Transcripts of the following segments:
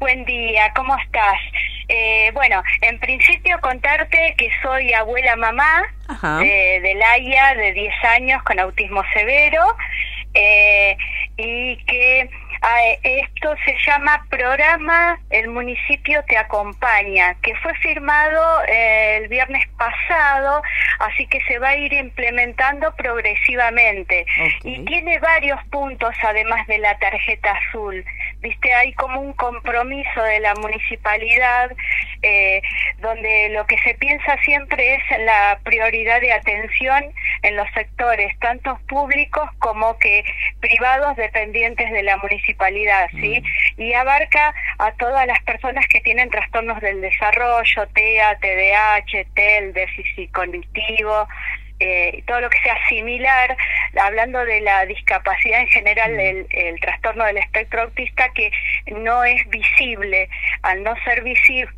Buen día, ¿cómo estás? Eh, bueno, en principio contarte que soy abuela mamá de, de Laia, de 10 años, con autismo severo, eh, y que esto se llama Programa El Municipio Te Acompaña, que fue firmado eh, el viernes pasado, así que se va a ir implementando progresivamente. Y tiene varios puntos, además de la tarjeta azul. Viste, hay como un compromiso de la municipalidad, eh, donde lo que se piensa siempre es la prioridad de atención en los sectores, tanto públicos como que privados dependientes de la municipalidad ¿sí? Mm. Y abarca a todas las personas que tienen trastornos del desarrollo, TEA, TDAH, TEL, déficit cognitivo, eh, todo lo que sea similar, hablando de la discapacidad en general, el, el, trastorno del espectro autista que no es visible, al no ser visible,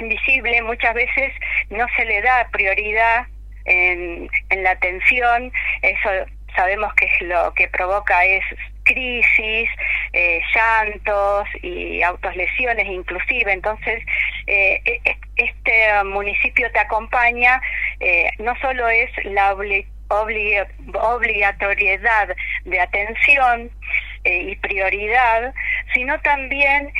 visible muchas veces no se le da prioridad en, en la atención, eso sabemos que lo que provoca es crisis, eh, llantos y autolesiones inclusive. Entonces, eh, e, e, este municipio te acompaña, eh, no solo es la obligatoriedad de atención, y prioridad, sino también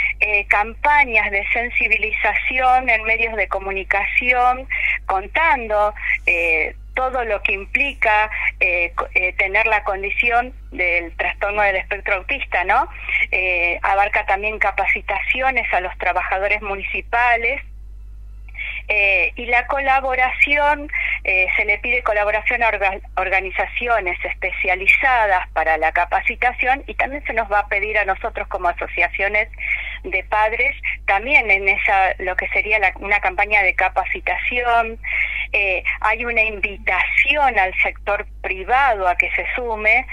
campañas de sensibilización en medios de comunicación, contando todo lo que implica eh, eh, tener la condición del trastorno del espectro autista, ¿no? Eh, abarca también capacitaciones a los trabajadores municipales eh, y la colaboración, eh, se le pide colaboración a organizaciones especializadas para la capacitación y también se nos va a pedir a nosotros como asociaciones de padres también en esa lo que sería una campaña de capacitación. Eh, hay una invitación al sector privado a que se sume.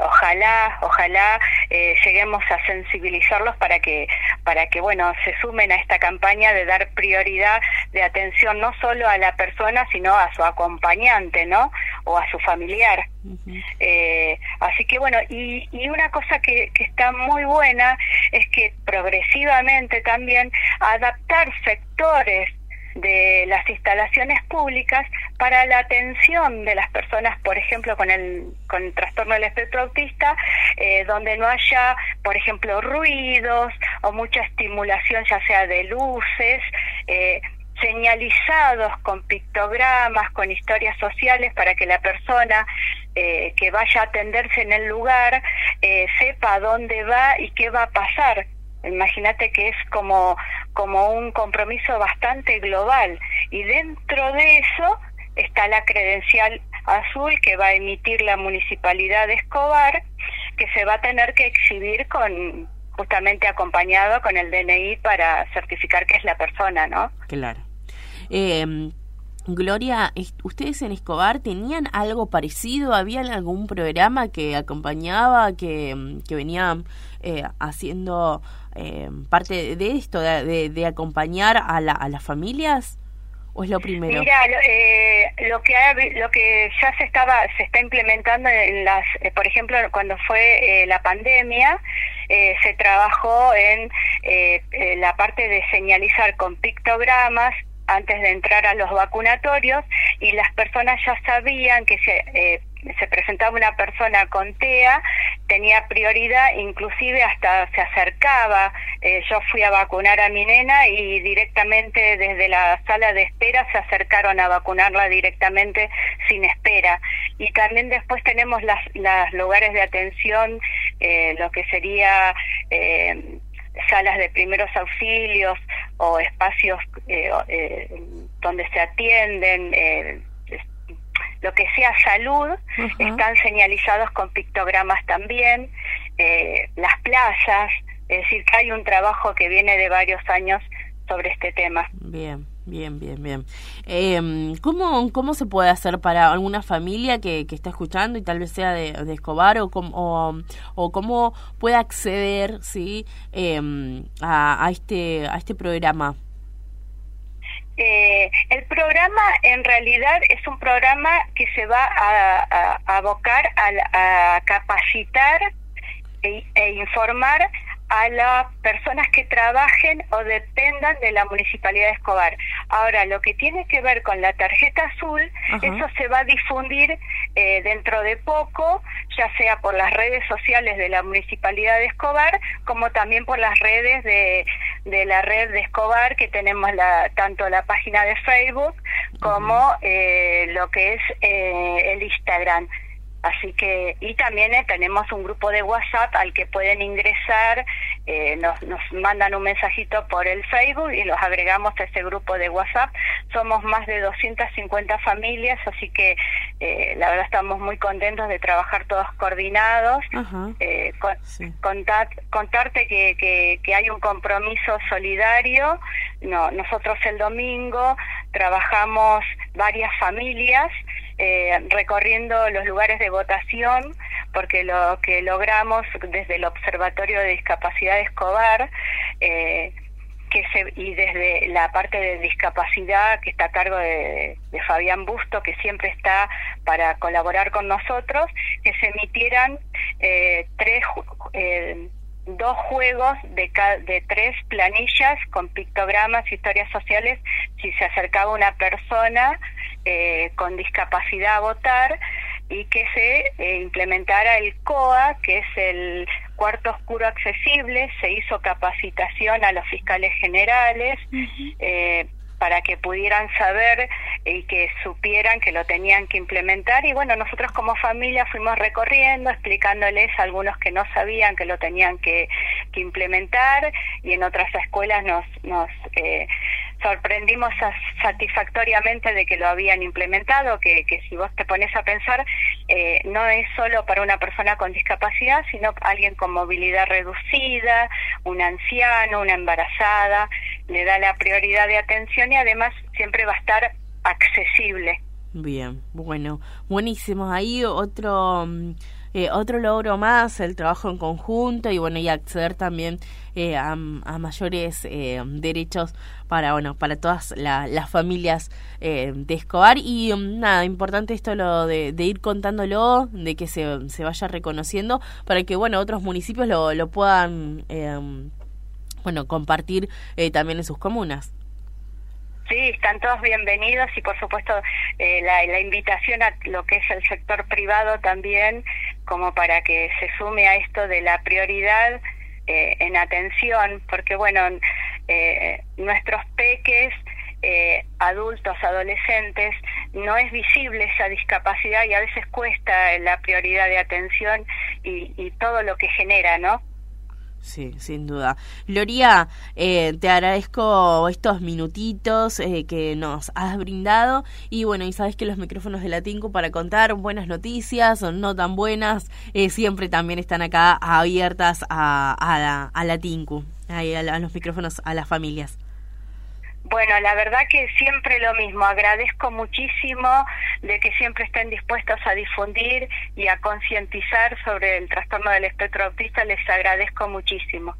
Ojalá, ojalá lleguemos a sensibilizarlos para que para que bueno se sumen a esta campaña de dar prioridad de atención no solo a la persona, sino a su acompañante, ¿no? O a su familiar. eh, así que bueno, y, y una cosa que, que está muy buena es que progresivamente también adaptar sectores de las instalaciones públicas para la atención de las personas, por ejemplo, con el, con el trastorno del espectro autista, eh, donde no haya, por ejemplo, ruidos o mucha estimulación, ya sea de luces, eh, señalizados con pictogramas, con historias sociales, para que la persona eh, que vaya a atenderse en el lugar eh, sepa dónde va y qué va a pasar. Imagínate que es como, como un compromiso bastante global. Y dentro de eso está la credencial azul que va a emitir la municipalidad de Escobar, que se va a tener que exhibir con justamente acompañado con el DNI para certificar que es la persona, ¿no? Claro. Eh, Gloria, ¿ustedes en Escobar tenían algo parecido? ¿Había algún programa que acompañaba, que, que venía eh, haciendo eh, parte de esto, de, de, acompañar a, la, a las familias? ¿O es lo primero? Mira, lo, eh, lo, que lo que ya se estaba se está implementando en las, eh, por ejemplo, cuando fue eh, la pandemia, eh, se trabajó en eh, la parte de señalizar con pictogramas antes de entrar a los vacunatorios y las personas ya sabían que se, eh, se presentaba una persona con TEA, tenía prioridad, inclusive hasta se acercaba. Eh, yo fui a vacunar a mi nena y directamente desde la sala de espera se acercaron a vacunarla directamente sin espera. Y también después tenemos las, las lugares de atención, eh, lo que sería eh, salas de primeros auxilios o espacios eh, eh, donde se atienden, eh, lo que sea salud, están señalizados con pictogramas también, las plazas, es decir, que hay un trabajo que viene de varios años sobre este tema. Bien. Bien, bien, bien. Eh, ¿cómo, ¿Cómo se puede hacer para alguna familia que, que está escuchando y tal vez sea de, de Escobar o, o, o, cómo puede acceder ¿sí? Eh, a, a, este, a este programa? Eh, el programa en realidad es un programa que se va a, a abocar a, a capacitar e, e informar a las personas que trabajen o dependan de la Municipalidad de Escobar. Ahora, lo que tiene que ver con la tarjeta azul, eso se va a difundir eh, dentro de poco, ya sea por las redes sociales de la Municipalidad de Escobar, como también por las redes de, de la red de Escobar, que tenemos la, tanto la página de Facebook como eh, lo que es eh, el Instagram. Así que, y también eh, tenemos un grupo de WhatsApp al que pueden ingresar, eh, nos, nos mandan un mensajito por el Facebook y los agregamos a ese grupo de WhatsApp. Somos más de 250 familias, así que eh, la verdad estamos muy contentos de trabajar todos coordinados. Eh, contarte que, que, que hay un compromiso solidario. No, nosotros el domingo trabajamos varias familias eh, recorriendo los lugares de votación, porque lo que logramos desde el Observatorio de Discapacidad Escobar, eh, que se, y desde la parte de discapacidad que está a cargo de, Fabián Busto, que siempre está para colaborar con nosotros, que se emitieran eh, tres eh, dos juegos de, de tres planillas con pictogramas, historias sociales, si se acercaba una persona eh, con discapacidad a votar y que se eh, implementara el COA, que es el cuarto oscuro accesible, se hizo capacitación a los fiscales generales, eh, para que pudieran saber y que supieran que lo tenían que implementar. Y bueno, nosotros como familia fuimos recorriendo, explicándoles a algunos que no sabían que lo tenían que, que implementar y en otras escuelas nos, nos eh, sorprendimos satisfactoriamente de que lo habían implementado, que, que si vos te pones a pensar, eh, no es solo para una persona con discapacidad, sino alguien con movilidad reducida, un anciano, una embarazada, le da la prioridad de atención y además siempre va a estar accesible. Bien, bueno, buenísimo. Ahí otro... Eh, otro logro más, el trabajo en conjunto y bueno, y acceder también eh, a, mayores eh, derechos para, bueno, para todas las familias de Escobar y mm, nada, importante esto lo de, ir contándolo, de que se, se, vaya reconociendo para que, bueno, otros municipios lo, lo puedan, bueno, compartir también en sus comunas. Sí, están todos bienvenidos y por supuesto eh, la, la, invitación a lo que es el sector privado también, como para que se sume a esto de la prioridad eh, en atención, porque bueno, eh, nuestros peques, eh, adultos, adolescentes, no es visible esa discapacidad y a veces cuesta la prioridad de atención y, y todo lo que genera, ¿no? Sí, sin duda. Gloria, eh, te agradezco estos minutitos eh, que nos has brindado y bueno, y sabes que los micrófonos de la Tinku para contar buenas noticias o no tan buenas, eh, siempre también están acá abiertas a, a, la, a la a, a los micrófonos a las familias. Bueno, la verdad que siempre lo mismo. Agradezco muchísimo de que siempre estén dispuestos a difundir y a concientizar sobre el trastorno del espectro autista. Les agradezco muchísimo.